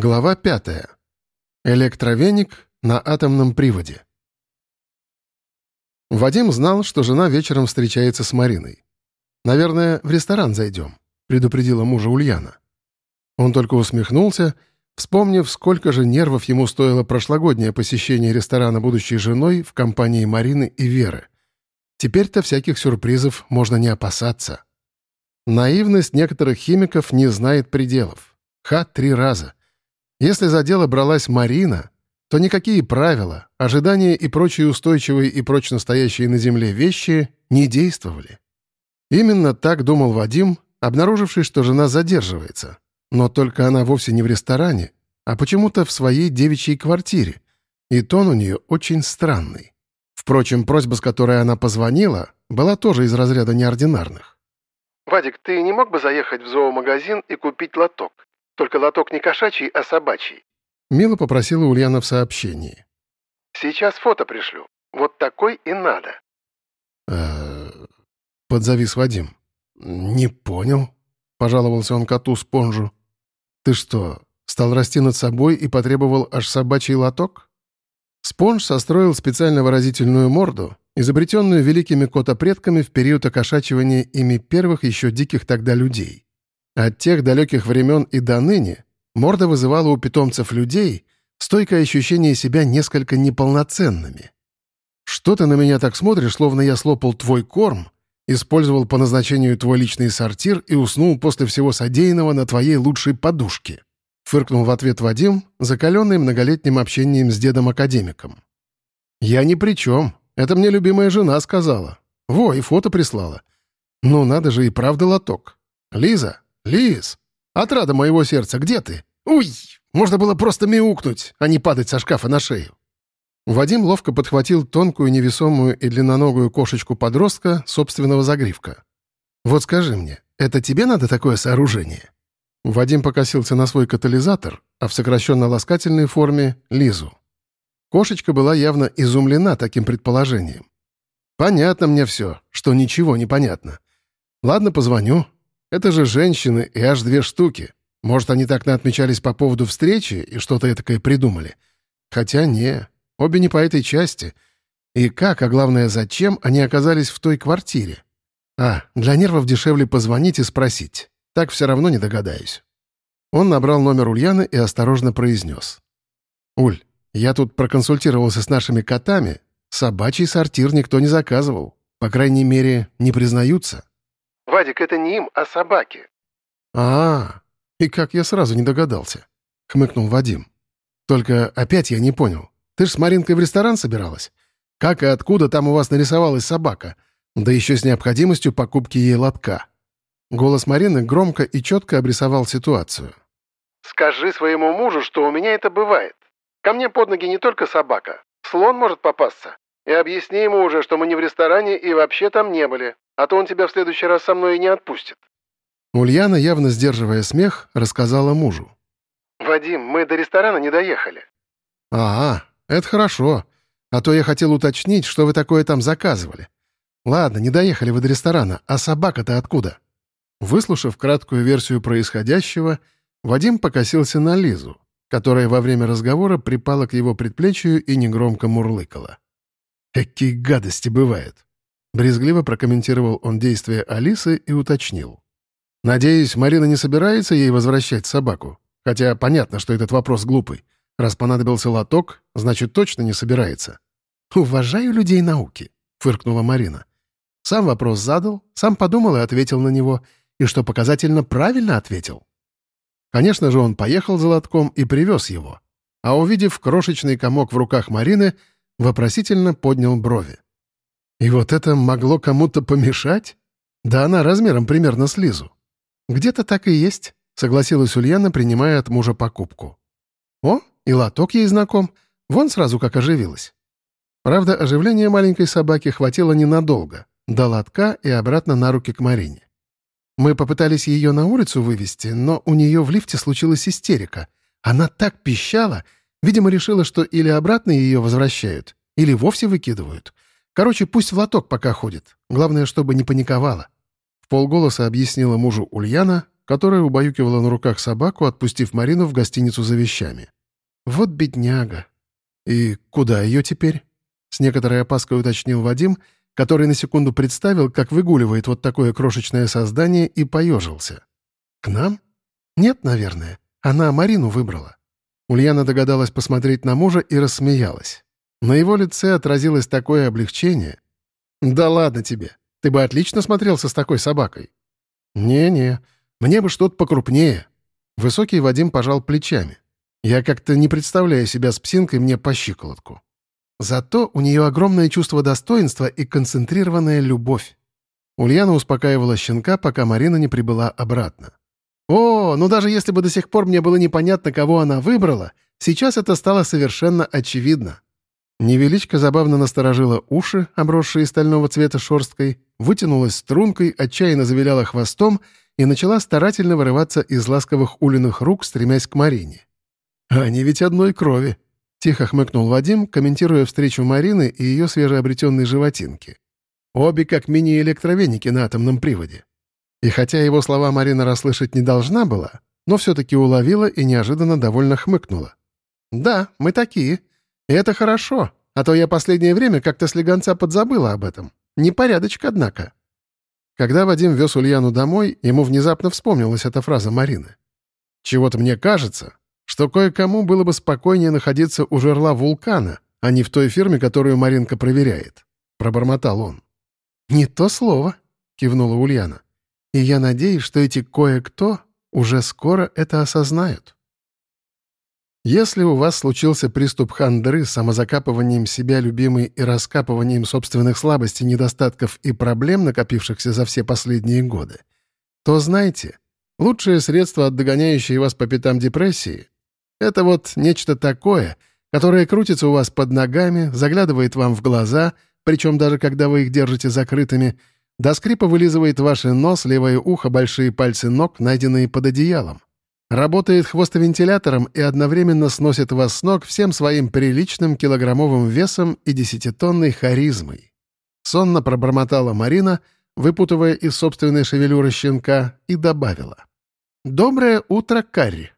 Глава пятая. Электровеник на атомном приводе. Вадим знал, что жена вечером встречается с Мариной. «Наверное, в ресторан зайдем», — предупредила мужа Ульяна. Он только усмехнулся, вспомнив, сколько же нервов ему стоило прошлогоднее посещение ресторана будущей женой в компании Марины и Веры. Теперь-то всяких сюрпризов можно не опасаться. Наивность некоторых химиков не знает пределов. Ха три раза. Если за дело бралась Марина, то никакие правила, ожидания и прочие устойчивые и прочно стоящие на земле вещи не действовали. Именно так думал Вадим, обнаруживший, что жена задерживается. Но только она вовсе не в ресторане, а почему-то в своей девичьей квартире, и тон у нее очень странный. Впрочем, просьба, с которой она позвонила, была тоже из разряда неординарных. «Вадик, ты не мог бы заехать в зоомагазин и купить лоток? Только лоток не кошачий, а собачий. Мила попросила Ульяна в сообщении. Сейчас фото пришлю. Вот такой и надо. Э подзавис Вадим. Не понял, пожаловался он коту Спонжу. Ты что, стал расти над собой и потребовал аж собачий лоток? Спонж состроил специально выразительную морду, изобретенную великими котопредками в период окошачивания ими первых еще диких тогда людей. От тех далеких времен и до ныне морда вызывала у питомцев людей стойкое ощущение себя несколько неполноценными. «Что ты на меня так смотришь, словно я слопал твой корм, использовал по назначению твой личный сортир и уснул после всего содеянного на твоей лучшей подушке?» Фыркнул в ответ Вадим, закаленный многолетним общением с дедом-академиком. «Я ни при чем. Это мне любимая жена сказала. Во, и фото прислала. Ну, надо же и правда лоток. Лиза, «Лис, отрада моего сердца, где ты? Уй! Можно было просто мяукнуть, а не падать со шкафа на шею». Вадим ловко подхватил тонкую, невесомую и длинноногую кошечку-подростка собственного загривка. «Вот скажи мне, это тебе надо такое сооружение?» Вадим покосился на свой катализатор, а в сокращенно-ласкательной форме — Лизу. Кошечка была явно изумлена таким предположением. «Понятно мне все, что ничего не понятно. Ладно, позвоню, это же женщины и аж две штуки. Может, они так наотмечались по поводу встречи и что-то этакое придумали. Хотя не, обе не по этой части. И как, а главное, зачем они оказались в той квартире? А, для нервов дешевле позвонить и спросить. Так все равно не догадаюсь. Он набрал номер Ульяны и осторожно произнес. «Уль, я тут проконсультировался с нашими котами. Собачий сортир никто не заказывал. По крайней мере, не признаются. Вадик, это не им, а собаки. А, и как я сразу не догадался, хмыкнул Вадим. Только опять я не понял. Ты ж с Маринкой в ресторан собиралась? Как и откуда там у вас нарисовалась собака? Да еще с необходимостью покупки ей лотка. Голос Марины громко и четко обрисовал ситуацию. «Скажи своему мужу, что у меня это бывает. Ко мне под ноги не только собака. Слон может попасться. И объясни ему уже, что мы не в ресторане и вообще там не были а то он тебя в следующий раз со мной и не отпустит». Ульяна, явно сдерживая смех, рассказала мужу. «Вадим, мы до ресторана не доехали». «Ага, это хорошо. А то я хотел уточнить, что вы такое там заказывали. Ладно, не доехали вы до ресторана, а собака-то откуда?» Выслушав краткую версию происходящего, Вадим покосился на Лизу, которая во время разговора припала к его предплечью и негромко мурлыкала. «Какие гадости бывают!» Брезгливо прокомментировал он действия Алисы и уточнил. «Надеюсь, Марина не собирается ей возвращать собаку? Хотя понятно, что этот вопрос глупый. Раз понадобился лоток, значит, точно не собирается». «Уважаю людей науки», — фыркнула Марина. Сам вопрос задал, сам подумал и ответил на него, и что показательно правильно ответил. Конечно же, он поехал за лотком и привез его, а увидев крошечный комок в руках Марины, вопросительно поднял брови. И вот это могло кому-то помешать? Да она размером примерно с Лизу. Где-то так и есть, согласилась Ульяна, принимая от мужа покупку. О, и лоток ей знаком. Вон сразу как оживилась. Правда, оживления маленькой собаки хватило ненадолго. До лотка и обратно на руки к Марине. Мы попытались ее на улицу вывести, но у нее в лифте случилась истерика. Она так пищала, видимо, решила, что или обратно ее возвращают, или вовсе выкидывают — Короче, пусть в лоток пока ходит. Главное, чтобы не паниковала. В полголоса объяснила мужу Ульяна, которая убаюкивала на руках собаку, отпустив Марину в гостиницу за вещами. «Вот бедняга. И куда ее теперь?» С некоторой опаской уточнил Вадим, который на секунду представил, как выгуливает вот такое крошечное создание, и поежился. «К нам? Нет, наверное. Она Марину выбрала». Ульяна догадалась посмотреть на мужа и рассмеялась. На его лице отразилось такое облегчение. «Да ладно тебе. Ты бы отлично смотрелся с такой собакой». «Не-не, мне бы что-то покрупнее». Высокий Вадим пожал плечами. «Я как-то не представляю себя с псинкой мне по щиколотку». Зато у нее огромное чувство достоинства и концентрированная любовь. Ульяна успокаивала щенка, пока Марина не прибыла обратно. «О, ну даже если бы до сих пор мне было непонятно, кого она выбрала, сейчас это стало совершенно очевидно». Невеличка забавно насторожила уши, обросшие стального цвета шерсткой, вытянулась стрункой, отчаянно завиляла хвостом и начала старательно вырываться из ласковых улиных рук, стремясь к Марине. «Они ведь одной крови», — тихо хмыкнул Вадим, комментируя встречу Марины и ее свежеобретенной животинки. «Обе как мини-электровеники на атомном приводе». И хотя его слова Марина расслышать не должна была, но все-таки уловила и неожиданно довольно хмыкнула. «Да, мы такие», и это хорошо, а то я последнее время как-то слегонца подзабыла об этом. Непорядочек, однако. Когда Вадим вез Ульяну домой, ему внезапно вспомнилась эта фраза Марины. «Чего-то мне кажется, что кое-кому было бы спокойнее находиться у жерла вулкана, а не в той фирме, которую Маринка проверяет», — пробормотал он. «Не то слово», — кивнула Ульяна. «И я надеюсь, что эти кое-кто уже скоро это осознают». Если у вас случился приступ хандры с самозакапыванием себя любимой и раскапыванием собственных слабостей, недостатков и проблем, накопившихся за все последние годы, то знайте, лучшее средство от догоняющей вас по пятам депрессии — это вот нечто такое, которое крутится у вас под ногами, заглядывает вам в глаза, причем даже когда вы их держите закрытыми, до скрипа вылизывает ваш нос, левое ухо, большие пальцы ног, найденные под одеялом. Работает хвостовентилятором и одновременно сносит вас с ног всем своим приличным килограммовым весом и десятитонной харизмой. Сонно пробормотала Марина, выпутывая из собственной шевелюры щенка, и добавила. «Доброе утро, Карри!»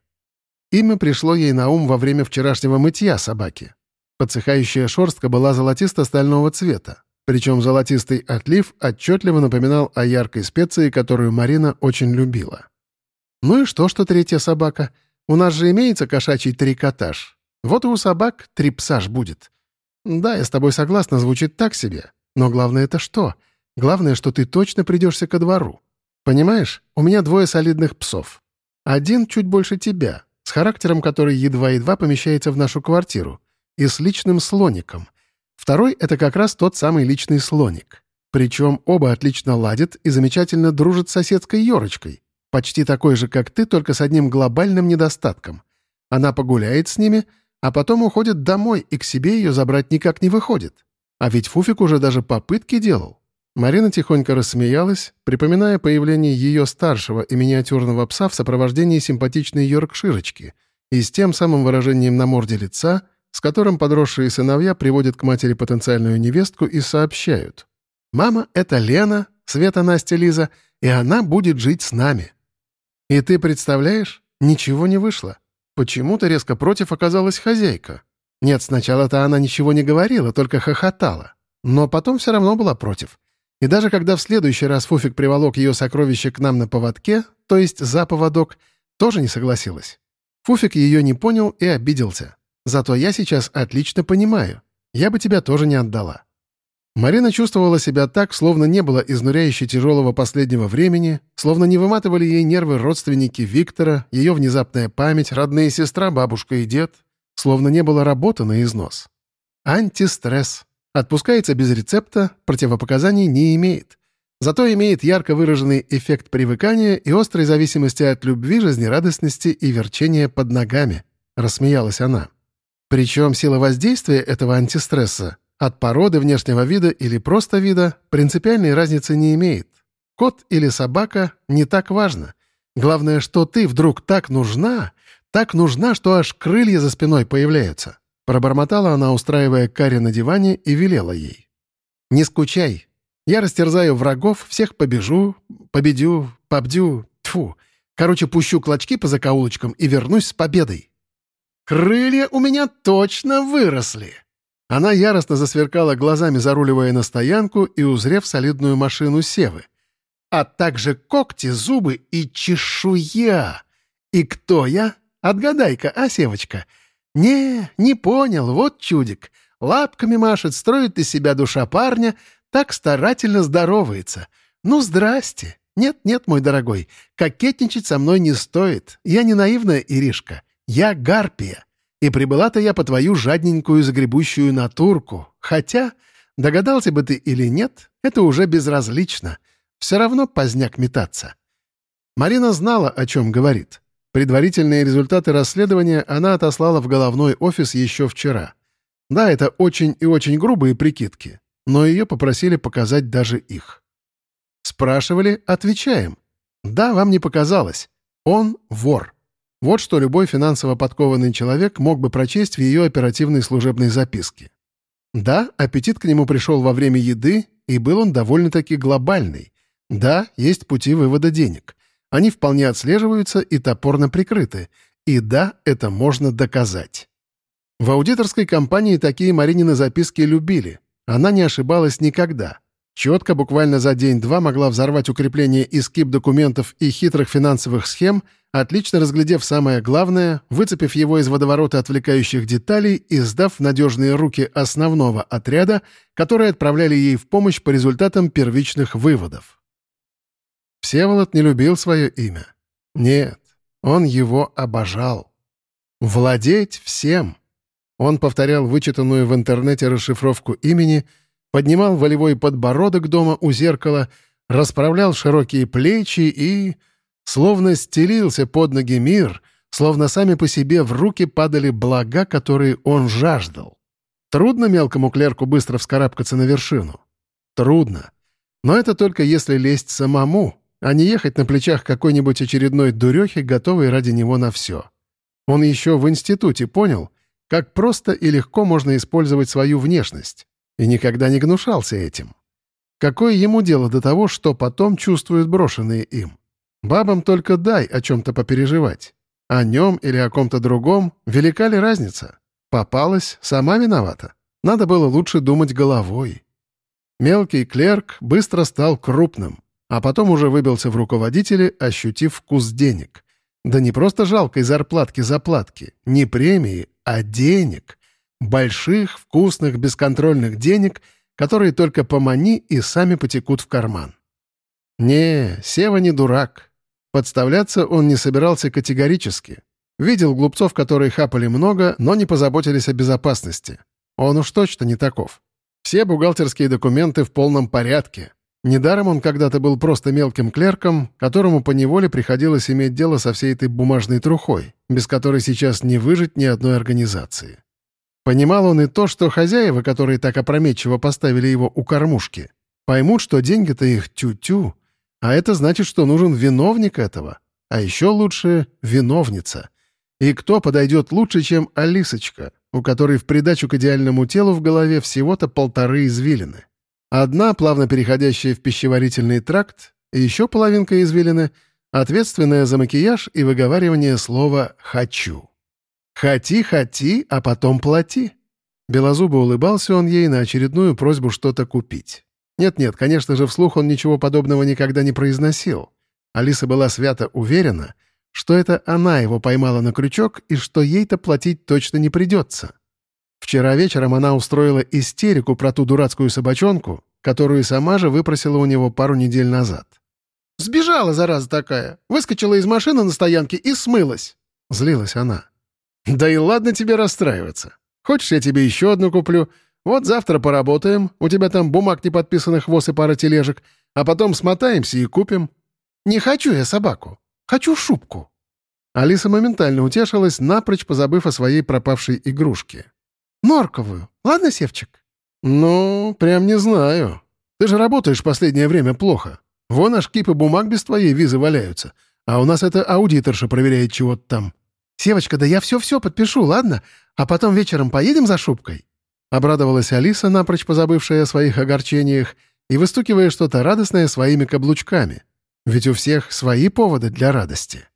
Имя пришло ей на ум во время вчерашнего мытья собаки. Подсыхающая шерстка была золотисто-стального цвета, причем золотистый отлив отчетливо напоминал о яркой специи, которую Марина очень любила. Ну и что, что третья собака? У нас же имеется кошачий трикотаж. Вот и у собак трипсаж будет. Да, я с тобой согласна, звучит так себе. Но главное это что? Главное, что ты точно придешься ко двору. Понимаешь, у меня двое солидных псов. Один чуть больше тебя, с характером, который едва-едва помещается в нашу квартиру, и с личным слоником. Второй — это как раз тот самый личный слоник. Причем оба отлично ладят и замечательно дружат с соседской Ёрочкой. Почти такой же, как ты, только с одним глобальным недостатком. Она погуляет с ними, а потом уходит домой, и к себе ее забрать никак не выходит. А ведь Фуфик уже даже попытки делал. Марина тихонько рассмеялась, припоминая появление ее старшего и миниатюрного пса в сопровождении симпатичной йоркширочки и с тем самым выражением на морде лица, с которым подросшие сыновья приводят к матери потенциальную невестку и сообщают. «Мама — это Лена, Света, Настя, Лиза, и она будет жить с нами». И ты представляешь, ничего не вышло. Почему-то резко против оказалась хозяйка. Нет, сначала-то она ничего не говорила, только хохотала. Но потом все равно была против. И даже когда в следующий раз Фуфик приволок ее сокровище к нам на поводке, то есть за поводок, тоже не согласилась. Фуфик ее не понял и обиделся. Зато я сейчас отлично понимаю. Я бы тебя тоже не отдала. Марина чувствовала себя так, словно не было изнуряюще тяжелого последнего времени, словно не выматывали ей нервы родственники Виктора, ее внезапная память, родные сестра, бабушка и дед, словно не было работы на износ. Антистресс. Отпускается без рецепта, противопоказаний не имеет. Зато имеет ярко выраженный эффект привыкания и острой зависимости от любви, жизнерадостности и верчения под ногами, рассмеялась она. Причем сила воздействия этого антистресса от породы, внешнего вида или просто вида принципиальной разницы не имеет. Кот или собака — не так важно. Главное, что ты вдруг так нужна, так нужна, что аж крылья за спиной появляются. Пробормотала она, устраивая Карри на диване, и велела ей. «Не скучай. Я растерзаю врагов, всех побежу, победю, побдю, тфу. Короче, пущу клочки по закоулочкам и вернусь с победой. Крылья у меня точно выросли. Она яростно засверкала глазами, заруливая на стоянку и узрев солидную машину Севы. А также когти, зубы и чешуя. И кто я? Отгадай-ка, а, Севочка? Не, не понял, вот чудик. Лапками машет, строит из себя душа парня, так старательно здоровается. Ну, здрасте. Нет-нет, мой дорогой, кокетничать со мной не стоит. Я не наивная Иришка. Я гарпия. И прибыла-то я по твою жадненькую загребущую натурку. Хотя, догадался бы ты или нет, это уже безразлично. Все равно поздняк метаться. Марина знала, о чем говорит. Предварительные результаты расследования она отослала в головной офис еще вчера. Да, это очень и очень грубые прикидки, но ее попросили показать даже их. Спрашивали — отвечаем. Да, вам не показалось. Он вор. Вот что любой финансово подкованный человек мог бы прочесть в ее оперативной служебной записке. Да, аппетит к нему пришел во время еды, и был он довольно-таки глобальный. Да, есть пути вывода денег. Они вполне отслеживаются и топорно прикрыты. И да, это можно доказать. В аудиторской компании такие Маринины записки любили. Она не ошибалась никогда. Четко, буквально за день-два могла взорвать укрепление из кип документов и хитрых финансовых схем, отлично разглядев самое главное, выцепив его из водоворота отвлекающих деталей и сдав в надежные руки основного отряда, которые отправляли ей в помощь по результатам первичных выводов. Всеволод не любил свое имя. Нет, он его обожал. Владеть всем. Он повторял вычитанную в интернете расшифровку имени — поднимал волевой подбородок дома у зеркала, расправлял широкие плечи и... Словно стелился под ноги мир, словно сами по себе в руки падали блага, которые он жаждал. Трудно мелкому клерку быстро вскарабкаться на вершину? Трудно. Но это только если лезть самому, а не ехать на плечах какой-нибудь очередной дурехи, готовой ради него на все. Он еще в институте понял, как просто и легко можно использовать свою внешность и никогда не гнушался этим. Какое ему дело до того, что потом чувствуют брошенные им? Бабам только дай о чем-то попереживать. О нем или о ком-то другом велика ли разница? Попалась, сама виновата. Надо было лучше думать головой. Мелкий клерк быстро стал крупным, а потом уже выбился в руководители, ощутив вкус денег. Да не просто жалкой зарплатки-заплатки, не премии, а денег. Больших, вкусных, бесконтрольных денег, которые только помани и сами потекут в карман. Не, Сева не дурак. Подставляться он не собирался категорически. Видел глупцов, которые хапали много, но не позаботились о безопасности. Он уж точно не таков. Все бухгалтерские документы в полном порядке. Недаром он когда-то был просто мелким клерком, которому поневоле приходилось иметь дело со всей этой бумажной трухой, без которой сейчас не выжить ни одной организации. Понимал он и то, что хозяева, которые так опрометчиво поставили его у кормушки, поймут, что деньги-то их тю-тю, а это значит, что нужен виновник этого, а еще лучше — виновница. И кто подойдет лучше, чем Алисочка, у которой в придачу к идеальному телу в голове всего-то полторы извилины. Одна, плавно переходящая в пищеварительный тракт, и еще половинка извилины, ответственная за макияж и выговаривание слова «хочу». «Хоти, хоти, а потом плати». Белозубо улыбался он ей на очередную просьбу что-то купить. Нет-нет, конечно же, вслух он ничего подобного никогда не произносил. Алиса была свято уверена, что это она его поймала на крючок и что ей-то платить точно не придется. Вчера вечером она устроила истерику про ту дурацкую собачонку, которую сама же выпросила у него пару недель назад. «Сбежала, зараза такая! Выскочила из машины на стоянке и смылась!» Злилась она. «Да и ладно тебе расстраиваться. Хочешь, я тебе еще одну куплю? Вот завтра поработаем, у тебя там бумаг не подписанных воз и пара тележек, а потом смотаемся и купим». «Не хочу я собаку. Хочу шубку». Алиса моментально утешилась, напрочь позабыв о своей пропавшей игрушке. «Норковую. Ладно, Севчик?» «Ну, прям не знаю. Ты же работаешь последнее время плохо. Вон аж кипы бумаг без твоей визы валяются, а у нас это аудиторша проверяет чего-то там». «Севочка, да я все-все подпишу, ладно? А потом вечером поедем за шубкой?» Обрадовалась Алиса, напрочь позабывшая о своих огорчениях, и выстукивая что-то радостное своими каблучками. Ведь у всех свои поводы для радости.